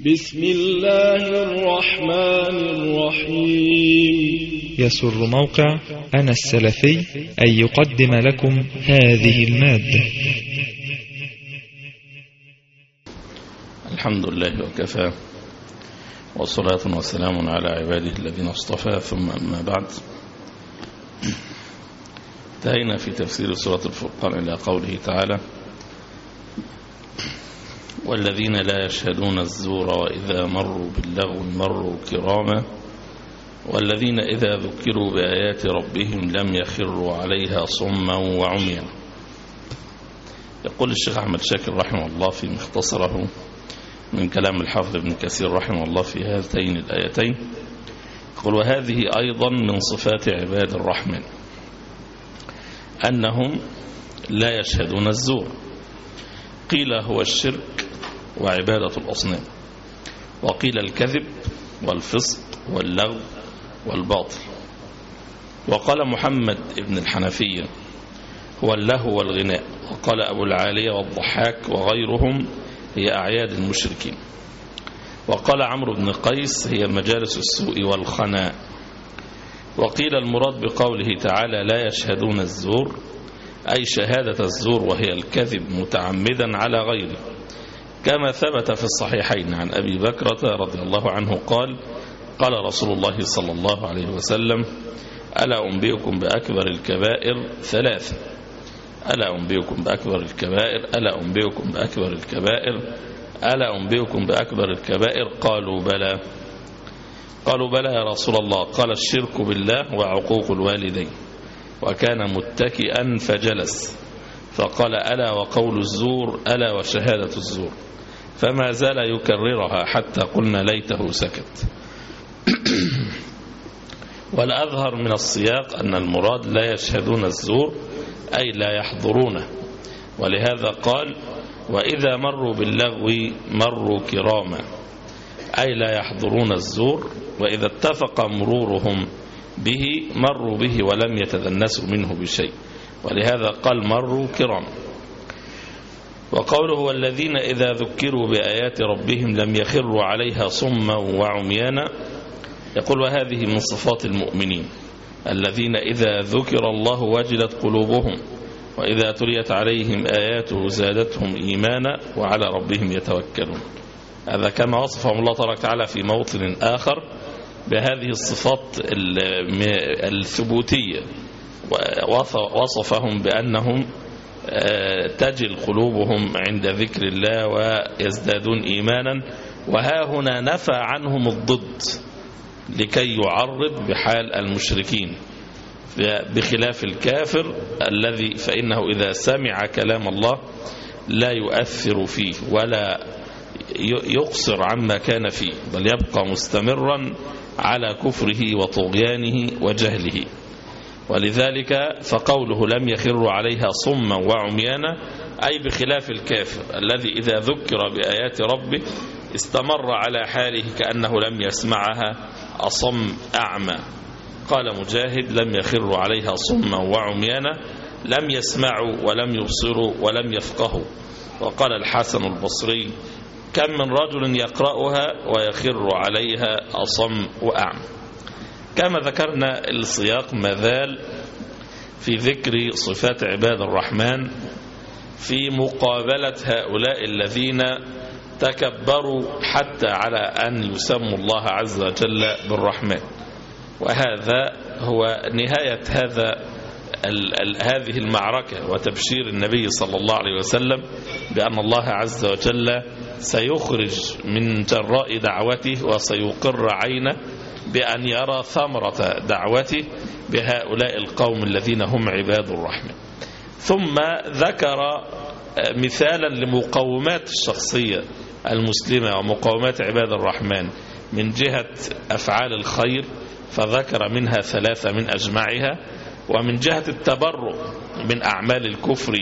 بسم الله الرحمن الرحيم. يسر موقع أنا السلفي أن يقدم لكم هذه المادة. الحمد لله وكفى والصلاة والسلام على عباده الذين اصطفى ثم أما بعد. انتهينا في تفسير سورة الفرقان إلى قوله تعالى والذين لا يشهدون الزور وإذا مروا باللغو مروا كراما والذين إذا ذكروا بآيات ربهم لم يخروا عليها صما وعميا. يقول الشيخ أحمد شاكر رحمه الله في مختصره من كلام الحافظ ابن كثير رحمه الله في هاتين الآيتين يقول وهذه أيضا من صفات عباد الرحمن أنهم لا يشهدون الزور. قيل هو الشرك وعبادة الأصنام. وقيل الكذب والفسق واللغو والباطل. وقال محمد ابن الحنفية هو اللهو والغناء. وقال أبو العالية والضحاك وغيرهم هي أعياد المشركين. وقال عمرو بن قيس هي مجالس السوء والخناء. وقيل المراد بقوله تعالى لا يشهدون الزور أي شهادة الزور وهي الكذب متعمدا على غيره. كما ثبت في الصحيحين عن أبي بكرة رضي الله عنه قال قال رسول الله صلى الله عليه وسلم ألا أنبئكم بأكبر الكبائر ثلاثة. ألا أنبئكم بأكبر الكبائر ألا أنبئكم بأكبر الكبائر ألا أنبئكم بأكبر الكبائر. قالوا بلى. قالوا بلى يا رسول الله. قال الشرك بالله وعقوق الوالدين وكان متكئا فجلس. فقال ألا وقول الزور ألا وشهادة الزور. فما زال يكررها حتى قلنا ليته سكت. والأظهر من السياق أن المراد لا يشهدون الزور أي لا يحضرونه. ولهذا قال وإذا مروا باللغو مروا كراما أي لا يحضرون الزور وإذا اتفق مرورهم به مروا به ولم يتدنسوا منه بشيء. ولهذا قال مروا كراما. وقوله والذين إذا ذكروا بآيات ربهم لم يخروا عليها صما وعميانا يقول وهذه من صفات المؤمنين الذين إذا ذكر الله وجلت قلوبهم وإذا تليت عليهم آياته زادتهم إيمانا وعلى ربهم يتوكلون هذا كما وصفهم الله تبارك وتعالى في موطن آخر بهذه الصفات الثبوتية. وصفهم بأنهم تجل قلوبهم عند ذكر الله ويزدادون إيمانا. وها هنا نفى عنهم الضد لكي يعرض بحال المشركين بخلاف الكافر الذي فإنه إذا سمع كلام الله لا يؤثر فيه ولا يقصر عما كان فيه بل يبقى مستمرا على كفره وطغيانه وجهله. ولذلك فقوله لم يخر عليها صما وعميانا أي بخلاف الكافر الذي إذا ذكر بآيات ربه استمر على حاله كأنه لم يسمعها أصم أعمى. قال مجاهد لم يخروا عليها صما وعميانا لم يسمعوا ولم يبصروا ولم يفقهوا. وقال الحسن البصري كم من رجل يقرأها ويخر عليها أصم وأعمى. كما ذكرنا السياق مازال في ذكر صفات عباد الرحمن في مقابلة هؤلاء الذين تكبروا حتى على أن يسموا الله عز وجل بالرحمن. وهذا هو نهاية هذا هذه المعركة وتبشير النبي صلى الله عليه وسلم بأن الله عز وجل سيخرج من جراء دعوته وسيقر عينه بأن يرى ثمرة دعوته بهؤلاء القوم الذين هم عباد الرحمن ثم ذكر مثالا لمقومات الشخصية المسلمة ومقومات عباد الرحمن من جهة أفعال الخير فذكر منها ثلاثة من أجمعها ومن جهة التبرؤ من أعمال الكفر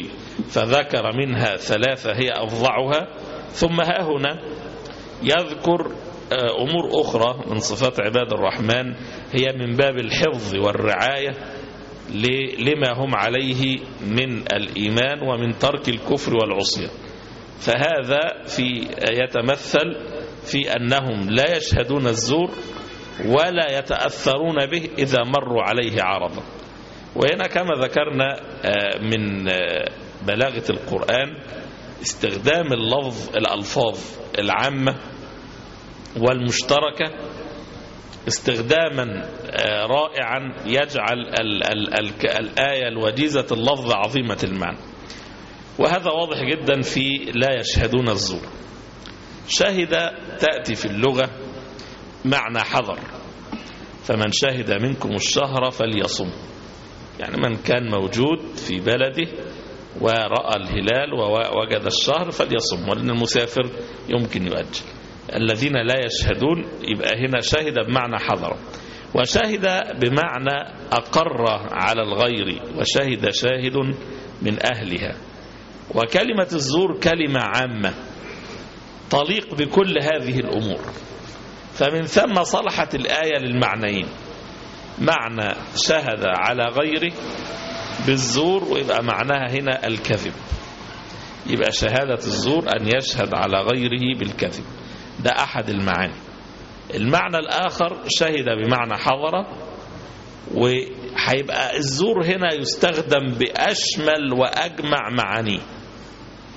فذكر منها ثلاثة هي أفضعها. ثم ها هنا يذكر أمور أخرى من صفات عباد الرحمن هي من باب الحفظ والرعاية لما هم عليه من الإيمان ومن ترك الكفر والعصيان. فهذا في يتمثل في أنهم لا يشهدون الزور ولا يتأثرون به إذا مروا عليه عرضا. وهنا كما ذكرنا من بلاغة القرآن استخدام اللفظ الألفاظ العامة والمشتركة استخداما رائعا يجعل ال ال ال الآية الوجيزة اللفظ عظيمة المعنى. وهذا واضح جدا في لا يشهدون الزور. شهد تأتي في اللغة معنى حذر. فمن شهد منكم الشهر فليصم. يعني من كان موجود في بلده ورأى الهلال ووجد الشهر فليصم ولأن المسافر يمكن يؤجل. الذين لا يشهدون يبقى هنا شهد بمعنى حضر. وشهد بمعنى أقر على الغير وشهد شاهد من أهلها. وكلمة الزور كلمة عامة تليق بكل هذه الأمور. فمن ثم صلحت الآية للمعنيين. معنى شهد على غيره بالزور ويبقى معناها هنا الكذب. يبقى شهادة الزور أن يشهد على غيره بالكذب. ده أحد المعاني. المعنى الآخر شهد بمعنى حضر وهيبقى الزور هنا يستخدم بأشمل وأجمع معانيه.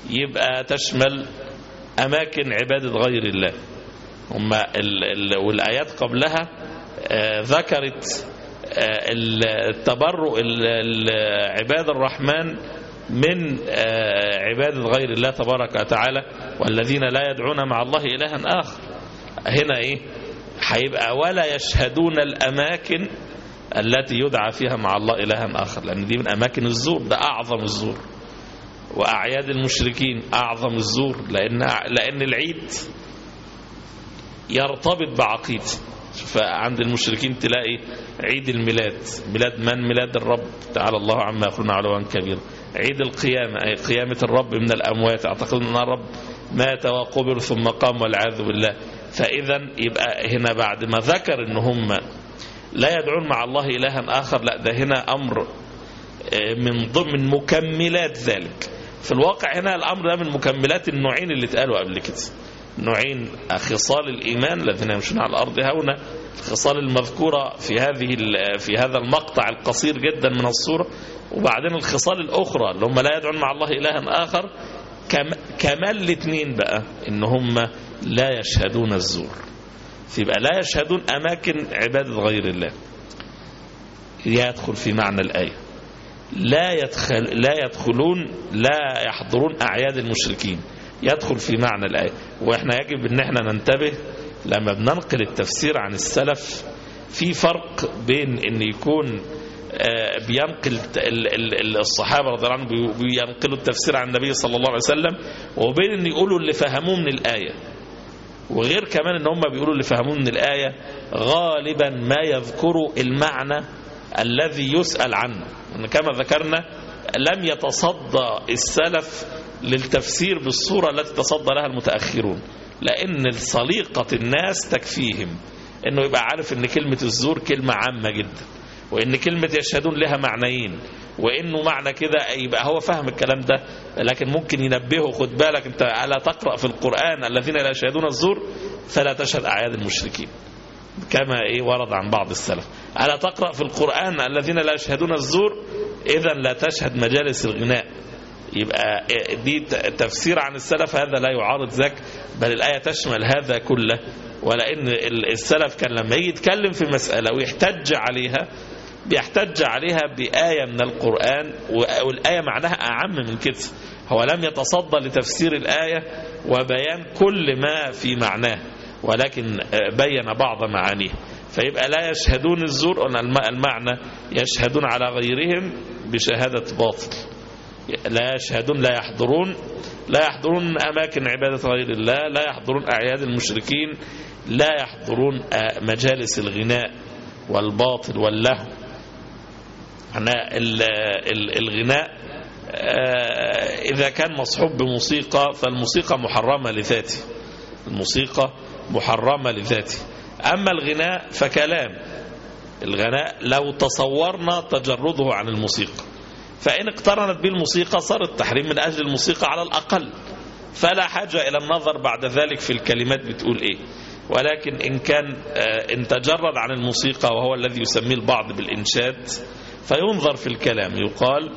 يبقى تشمل أماكن عبادة غير الله. هم ال ال والآيات قبلها آه ذكرت آه التبرؤ عباد الرحمن من آه عبادة غير الله تبارك وتعالى والذين لا يدعون مع الله إلها آخر. هنا إيه؟ هيبقى ولا يشهدون الأماكن التي يدعى فيها مع الله إلها آخر لأن دي من أماكن الزور ده أعظم الزور. وأعياد المشركين أعظم الزور لأن, لأن العيد يرتبط بعقيدة فعند المشركين تلاقي عيد الميلاد ميلاد من؟ ميلاد الرب. تعالى الله عما يقولون علوا كبيرا. عيد القيامة أي قيامة الرب من الأموات. أعتقد أن الرب مات وقبر ثم قام والعياذ بالله. فإذا يبقى هنا بعد ما ذكر أن هم لا يدعون مع الله إلها آخر لا ده هنا أمر من ضمن مكملات ذلك. في الواقع هنا الأمر ده من مكملات النوعين اللي اتقالوا قبل كده. نوعين خصال الإيمان الذين يمشون على الأرض هونا الخصال المذكورة في هذه في هذا المقطع القصير جدا من الصورة وبعدين الخصال الأخرى اللي هم لا يدعون مع الله إلها آخر كمال الاثنين بقى إن هم لا يشهدون الزور. يبقى لا يشهدون أماكن عبادة غير الله. يدخل في معنى الآية. لا يدخل لا يدخلون لا يحضرون أعياد المشركين. يدخل في معنى الآية. وإحنا يجب أن إحنا ننتبه لما بننقل التفسير عن السلف في فرق بين أن يكون بينقل الصحابة رضي الله عنهم بينقلوا التفسير عن النبي صلى الله عليه وسلم وبين أن يقولوا اللي فهموه من الآية. وغير كمان إن هم بيقولوا اللي فهموه من الآية غالبا ما يذكروا المعنى الذي يسأل عنه. كما ذكرنا لم يتصدى السلف للتفسير بالصورة التي تصدى لها المتأخرون. لأن صليقة الناس تكفيهم. أنه يبقى عارف أن كلمة الزور كلمة عامة جدا وأن كلمة يشهدون لها معنيين وأنه معنى كده يبقى هو فهم الكلام ده لكن ممكن ينبهه خد بالك أنت ألا تقرأ في القرآن الذين لا يشهدون الزور؟ فلا تشهد أعياد المشركين. كما إيه ورد عن بعض السلف. ألا تقرأ في القرآن الذين لا يشهدون الزور؟ إذا لا تشهد مجالس الغناء. يبقى دي تفسير عن السلف هذا لا يعارض ذاك بل الآية تشمل هذا كله. ولأن السلف كان لما يجي يتكلم في مسألة ويحتج عليها بيحتج عليها بآية من القرآن والآية معناها أعم من كده. هو لم يتصدى لتفسير الآية وبيان كل ما في معناه ولكن بين بعض معانيه. فيبقى لا يشهدون الزور المعنى يشهدون على غيرهم بشهادة باطل. لا يشهدون لا يحضرون لا يحضرون أماكن عبادة غير الله لا يحضرون أعياد المشركين لا يحضرون مجالس الغناء والباطل واللهو. الغناء إذا كان مصحوب بموسيقى فالموسيقى محرمة لذاته. الموسيقى محرمة لذاته. أما الغناء فكلام. الغناء لو تصورنا تجرده عن الموسيقى. فإن اقترنت به الموسيقى صار التحريم من أجل الموسيقى على الأقل. فلا حاجة إلى النظر بعد ذلك في الكلمات بتقول إيه. ولكن إن كان إن تجرد عن الموسيقى وهو الذي يسميه البعض بالإنشاد فينظر في الكلام. يقال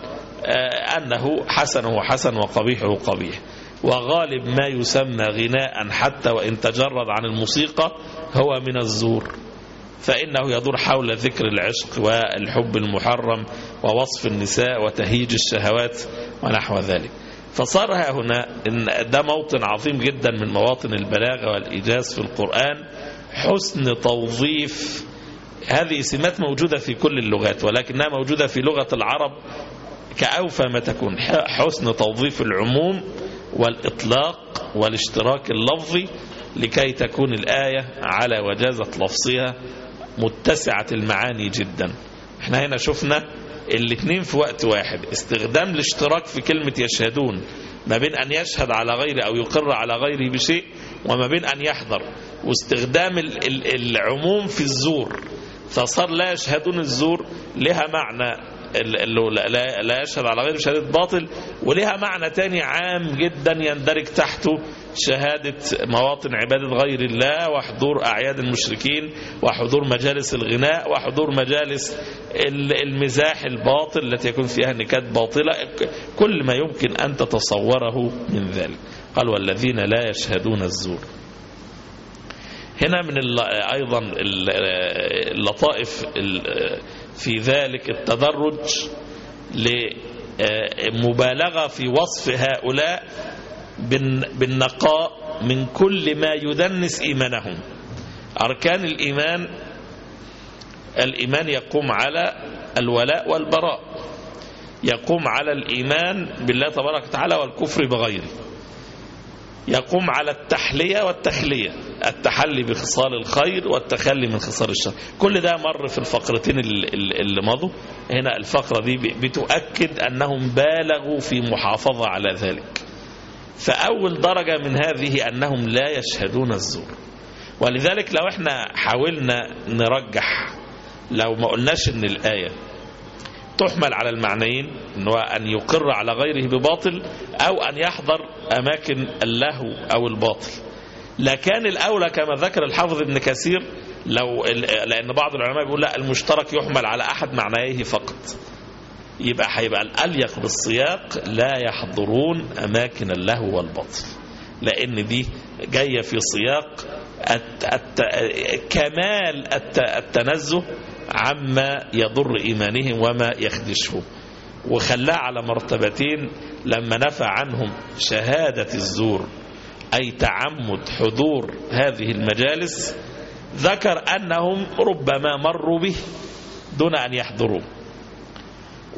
أنه حسنه حسن وقبيحه قبيح وغالب ما يسمى غناء حتى وإن تجرد عن الموسيقى هو من الزور. فإنه يدور حول ذكر العشق والحب المحرم ووصف النساء وتهيج الشهوات ونحو ذلك. فصار هنا إن ده موطن عظيم جدا من مواطن البلاغة والإيجاز في القرآن حسن توظيف. هذه سمات موجودة في كل اللغات ولكنها موجودة في لغة العرب كأوفى ما تكون. حسن توظيف العموم والإطلاق والاشتراك اللفظي لكي تكون الآية على وجازة لفظها متسعة المعاني جدا. إحنا هنا شفنا الاثنين في وقت واحد. استخدام الاشتراك في كلمة يشهدون. ما بين أن يشهد على غيره أو يقر على غيره بشيء وما بين أن يحضر. واستخدام العموم في الزور. فصار لا يشهدون الزور لها معنى لا يشهد على غير شهادة باطل ولها معنى تاني عام جدا يندرج تحته شهادة مواطن عبادة غير الله وحضور أعياد المشركين وحضور مجالس الغناء وحضور مجالس المزاح الباطل التي يكون فيها نكات باطلة. كل ما يمكن أن تتصوره من ذلك. قال والذين لا يشهدون الزور. هنا من أيضا اللطائف في ذلك التدرج لمبالغة في وصف هؤلاء بالنقاء من كل ما يدنس إيمانهم. أركان الإيمان الإيمان يقوم على الولاء والبراء. يقوم على الإيمان بالله تبارك وتعالى والكفر بغيره. يقوم على التحلية والتخلية. التحلي بخصال الخير والتخلي من خصال الشر. كل ده مر في الفقرتين اللي مضوا. هنا الفقرة دي بتؤكد أنهم بالغوا في محافظة على ذلك. فأول درجة من هذه أنهم لا يشهدون الزور. ولذلك لو إحنا حاولنا نرجح لو ما قلناش إن الآية تحمل على المعنيين أن يقر على غيره بباطل أو أن يحضر أماكن اللهو أو الباطل. لكان الأولى كما ذكر الحافظ ابن كثير لو لأن بعض العلماء بيقول لا المشترك يحمل على أحد معنيه فقط. يبقى هيبقى الأليق بالسياق لا يحضرون أماكن اللهو والباطل لأن دي جاية في سياق الت... الت... كمال الت... التنزه عما يضر إيمانهم وما يخدشه. وخلاه على مرتبتين لما نفى عنهم شهادة الزور أي تعمد حضور هذه المجالس ذكر أنهم ربما مروا به دون أن يحضروا.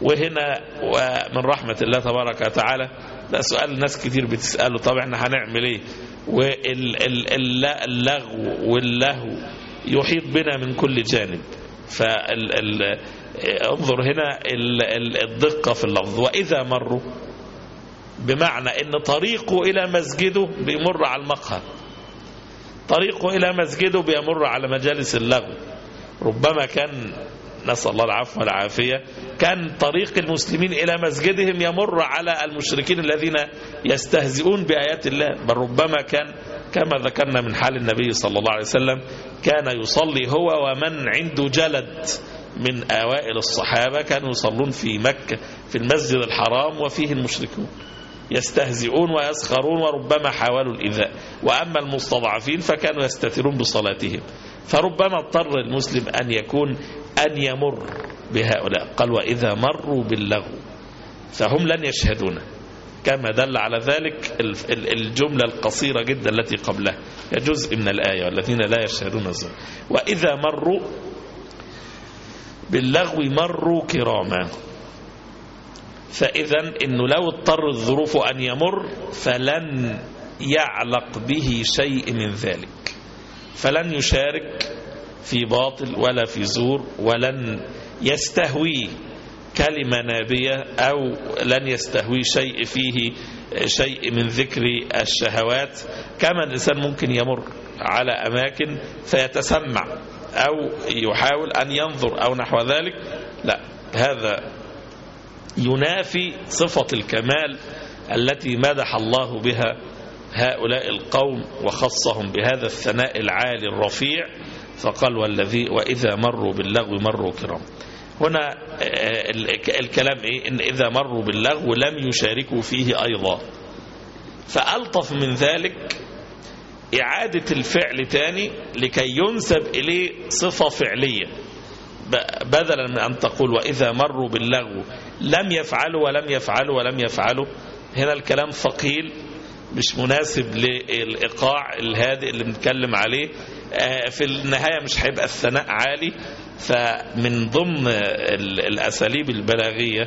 وهنا ومن رحمة الله تبارك وتعالى ده سؤال ناس كتير بتسأله طب إحنا هنعمل إيه؟ واللغو واللهو يحيط بنا من كل جانب. فانظر هنا الدقة في اللفظ. وإذا مروا بمعنى إن طريقه إلى مسجده بيمر على المقهى. طريقه إلى مسجده بيمر على مجالس اللغو. ربما كان نسأل الله العفو والعافية. كان طريق المسلمين إلى مسجدهم يمر على المشركين الذين يستهزئون بآيات الله بل ربما كان كما ذكرنا من حال النبي صلى الله عليه وسلم كان يصلي هو ومن عنده جلد من أوائل الصحابة كانوا يصلون في مكة في المسجد الحرام وفيه المشركون يستهزئون ويسخرون وربما حاولوا الإذاء وأما المستضعفين فكانوا يستترون بصلاتهم. فربما اضطر المسلم أن يكون أن يمر بهؤلاء. قال وإذا مروا باللغو فهم لن يشهدون. كما دل على ذلك الجملة القصيرة جدا التي قبلها. جزء من الآية والذين لا يشهدون الزور وإذا مروا باللغو مروا كراما. فإذا إنه لو اضطر الظروف أن يمر فلن يعلق به شيء من ذلك. فلن يشارك في باطل ولا في زور ولن يستهوي كلمة نابية أو لن يستهوي شيء فيه شيء من ذكر الشهوات. كما الإنسان ممكن يمر على أماكن فيتسمع أو يحاول أن ينظر أو نحو ذلك. لا هذا ينافي صفة الكمال التي مدح الله بها هؤلاء القوم وخصهم بهذا الثناء العالي الرفيع. فقال والذي وإذا مروا باللغو مروا كرام. هنا آه، ال- الكلام إيه؟ إن إذا مروا باللغو لم يشاركوا فيه أيضا. فألطف من ذلك إعادة الفعل تاني لكي ينسب إليه صفة فعلية. بدلا من أن تقول وإذا مروا باللغو لم يفعلوا ولم يفعلوا ولم يفعلوا. هنا الكلام ثقيل مش مناسب للإيقاع الهادئ اللي بنتكلم عليه. آه، في النهاية مش هيبقى الثناء عالي. فمن ضمن ال- الأساليب البلاغية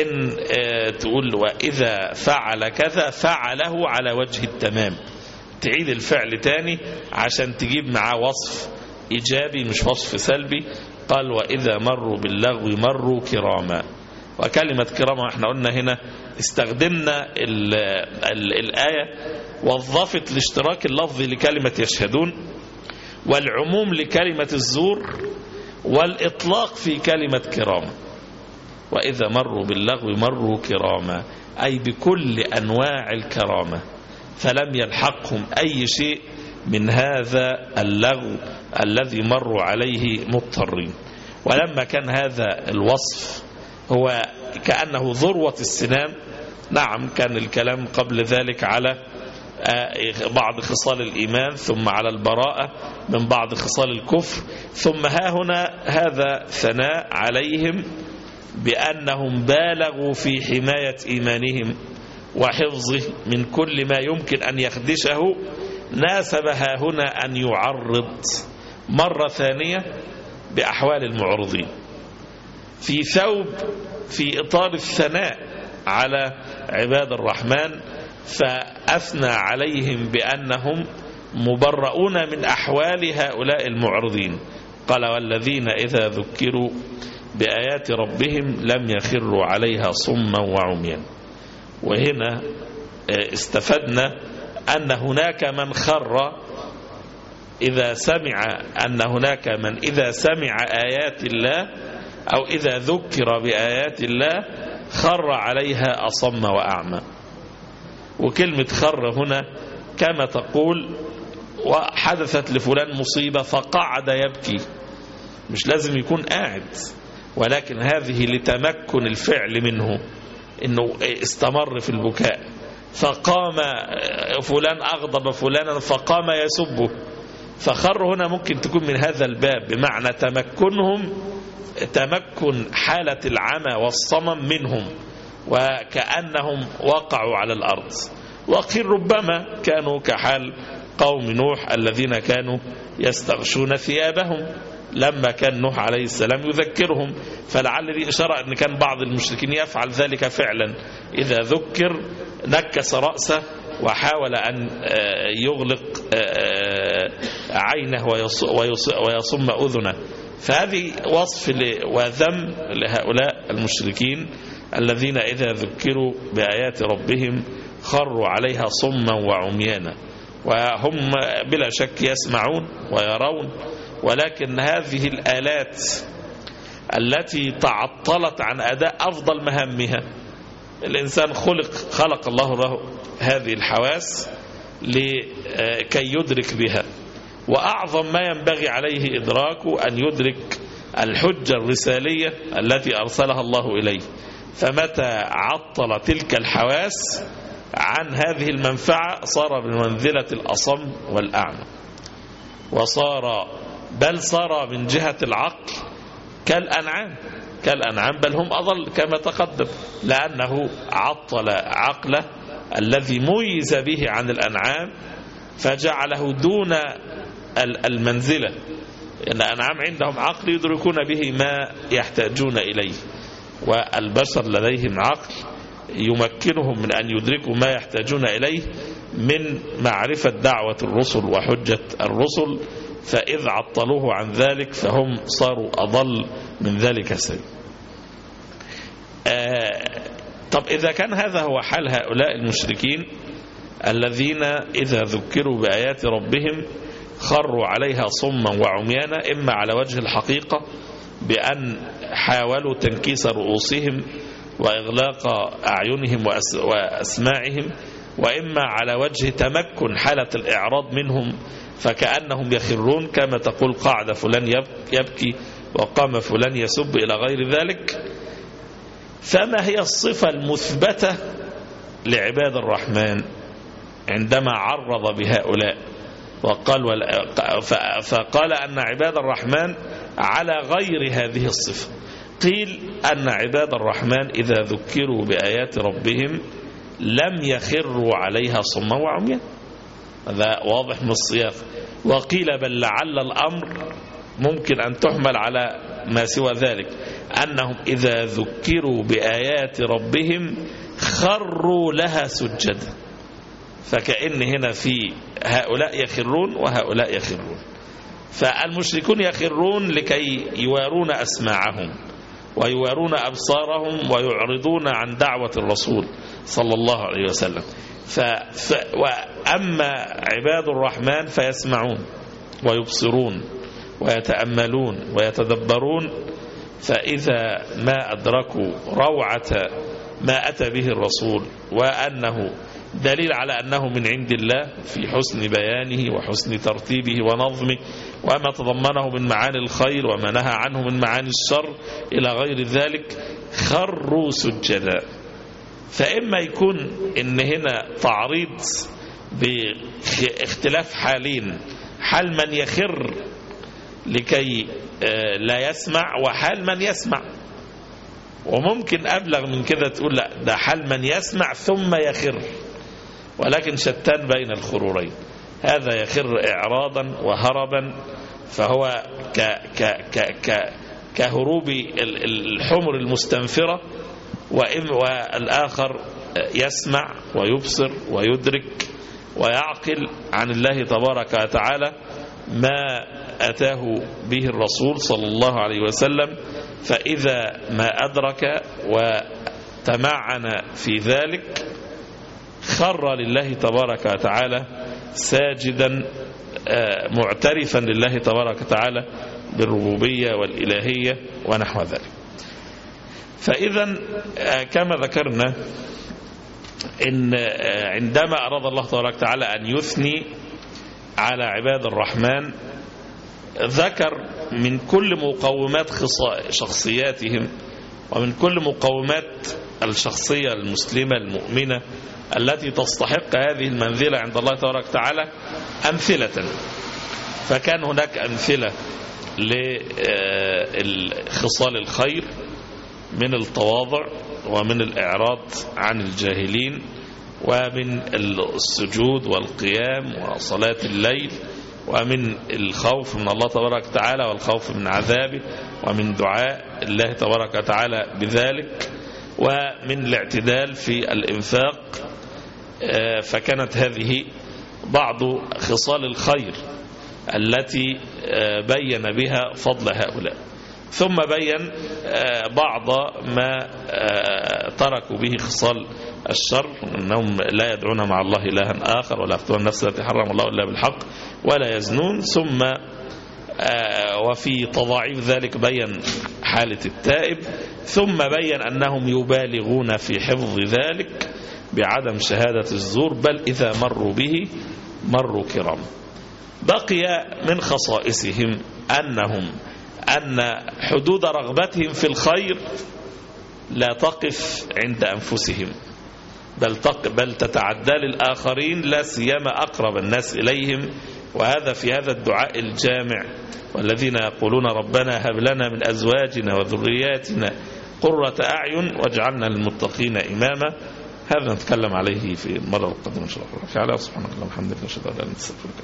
إن آه، تقول وإذا فعل كذا فعله على وجه التمام. تعيد الفعل تاني عشان تجيب معاه وصف إيجابي مش وصف سلبي. قال وإذا مروا باللغو مروا كراما. وكلمة كراما إحنا قلنا هنا استخدمنا ال ال الآية وظفت الاشتراك اللفظي لكلمة يشهدون والعموم لكلمة الزور والإطلاق في كلمة كرامة وإذا مروا باللغو مروا كراما أي بكل أنواع الكرامة فلم يلحقهم أي شيء من هذا اللغو الذي مروا عليه مضطرين. ولما كان هذا الوصف هو كأنه ذروة السنام نعم كان الكلام قبل ذلك على آه، بعض خصال الإيمان ثم على البراءة من بعض خصال الكفر. ثم ها هنا هذا ثناء عليهم بأنهم بالغوا في حماية إيمانهم وحفظه من كل ما يمكن أن يخدشه. ناسبها هنا أن يعرض مرة ثانية بأحوال المعرضين. في ثوب في إطار الثناء على عباد الرحمن فأثنى عليهم بأنهم مبرؤون من أحوال هؤلاء المعرضين. قال والذين إذا ذكروا بآيات ربهم لم يخروا عليها صما وعميا. وهنا استفدنا أن هناك من خر إذا سمع أن هناك من إذا سمع آيات الله أو إذا ذكر بآيات الله خر عليها أصم وأعمى. وكلمة خر هنا كما تقول وحدثت لفلان مصيبة فقعد يبكي. مش لازم يكون قاعد ولكن هذه لتمكن الفعل منه إنه استمر في البكاء. فقام فلان أغضب فلانا فقام يسبه. فخر هنا ممكن تكون من هذا الباب بمعنى تمكنهم تمكن حالة العمى والصمم منهم وكأنهم وقعوا على الأرض. وقيل ربما كانوا كحال قوم نوح الذين كانوا يستغشون ثيابهم. لما كان نوح عليه السلام يذكرهم فلعل دي إشارة أن كان بعض المشركين يفعل ذلك فعلا. إذا ذكر نكس رأسه وحاول أن يغلق عينه ويصم أذنه. فهذه وصف وذم لهؤلاء المشركين الذين إذا ذكروا بآيات ربهم خروا عليها صما وعميانا. وهم بلا شك يسمعون ويرون ولكن هذه الآلات التي تعطلت عن أداء أفضل مهامها. الإنسان خلق خلق الله له هذه الحواس لكي يدرك بها. وأعظم ما ينبغي عليه إدراكه أن يدرك الحجة الرسالية التي أرسلها الله إليه. فمتى عطل تلك الحواس عن هذه المنفعة صار بمنزلة الأصم والأعمى. وصار بل صار من جهة العقل كالأنعام. كالأنعام بل هم أضل كما تقدم. لأنه عطل عقله الذي ميز به عن الأنعام فجعله دون المنزلة. إن الأنعام عندهم عقل يدركون به ما يحتاجون إليه. والبشر لديهم عقل يمكنهم من أن يدركوا ما يحتاجون إليه من معرفة دعوة الرسل وحجة الرسل. فإذ عطلوه عن ذلك فهم صاروا أضل من ذلك سبيل آه طب إذا كان هذا هو حال هؤلاء المشركين الذين إذا ذكروا بآيات ربهم خروا عليها صما وعميانا إما على وجه الحقيقة بأن حاولوا تنكيس رؤوسهم وإغلاق أعينهم وأسماعهم وإما على وجه تمكن حالة الإعراض منهم فكأنهم يخرون كما تقول قاعدة فلان يبكي وقام فلان يسب إلى غير ذلك. فما هي الصفة المثبتة لعباد الرحمن عندما عرض بهؤلاء؟ وقال فقال أن عباد الرحمن على غير هذه الصفة. قيل أن عباد الرحمن إذا ذكروا بآيات ربهم لم يخروا عليها صما وعميا. هذا واضح من السياق وقيل بل لعل الأمر ممكن أن تحمل على ما سوى ذلك. أنهم إذا ذكروا بآيات ربهم خروا لها سجدا. فكأن هنا في هؤلاء يخرون وهؤلاء يخرون. فالمشركون يخرون لكي يوارون أسماعهم ويوارون أبصارهم ويعرضون عن دعوة الرسول صلى الله عليه وسلم. ف... ف... وأما عباد الرحمن فيسمعون ويبصرون ويتأملون ويتدبرون. فإذا ما أدركوا روعة ما أتى به الرسول وأنه دليل على أنه من عند الله في حسن بيانه وحسن ترتيبه ونظمه وما تضمنه من معاني الخير وما نهى عنه من معاني الشر إلى غير ذلك خروا سجدا. فإما يكون إن هنا تعريض باختلاف حالين حال من يخر لكي لا يسمع وحال من يسمع. وممكن أبلغ من كده تقول لا ده حال من يسمع ثم يخر. ولكن شتان بين الخرورين. هذا يخر إعراضا وهربا فهو ك ك ك ك كهروب الحمر المستنفرة والآخر يسمع ويبصر ويدرك ويعقل عن الله تبارك وتعالى ما أتاه به الرسول صلى الله عليه وسلم. فإذا ما أدرك وتمعن في ذلك خر لله تبارك وتعالى ساجدا معترفا لله تبارك وتعالى بالربوبية والإلهية ونحو ذلك. فإذا كما ذكرنا إن عندما أراد الله تبارك وتعالى أن يثني على عباد الرحمن ذكر من كل مقومات شخصياتهم ومن كل مقومات الشخصية المسلمة المؤمنة التي تستحق هذه المنزلة عند الله تبارك وتعالى أمثلة. فكان هناك أمثلة لخصال الخير من التواضع ومن الإعراض عن الجاهلين ومن السجود والقيام وصلاة الليل ومن الخوف من الله تبارك وتعالى والخوف من عذابه ومن دعاء الله تبارك وتعالى بذلك ومن الاعتدال في الإنفاق فكانت هذه بعض خصال الخير التي بين بها فضل هؤلاء. ثم بين بعض ما تركوا به خصال الشر أنهم لا يدعون مع الله إلها آخر ولا يقتلون النفس التي حرم الله إلا بالحق ولا يزنون. ثم وفي تضاعيف ذلك بين حالة التائب. ثم بين أنهم يبالغون في حفظ ذلك بعدم شهادة الزور بل إذا مروا به مروا كرام. بقي من خصائصهم أنهم أن حدود رغبتهم في الخير لا تقف عند أنفسهم بل, بل تتعدى للآخرين لا سيما أقرب الناس إليهم وهذا في هذا الدعاء الجامع والذين يقولون ربنا هب لنا من أزواجنا وذرياتنا قرة أعين واجعلنا للمتقين إماما. هذا نتكلم عليه في المرة القادمة إن شاء الله. تعالى سبحانك اللهم وبحمدك نشهد أن لا إله إلا أنت نستغفرك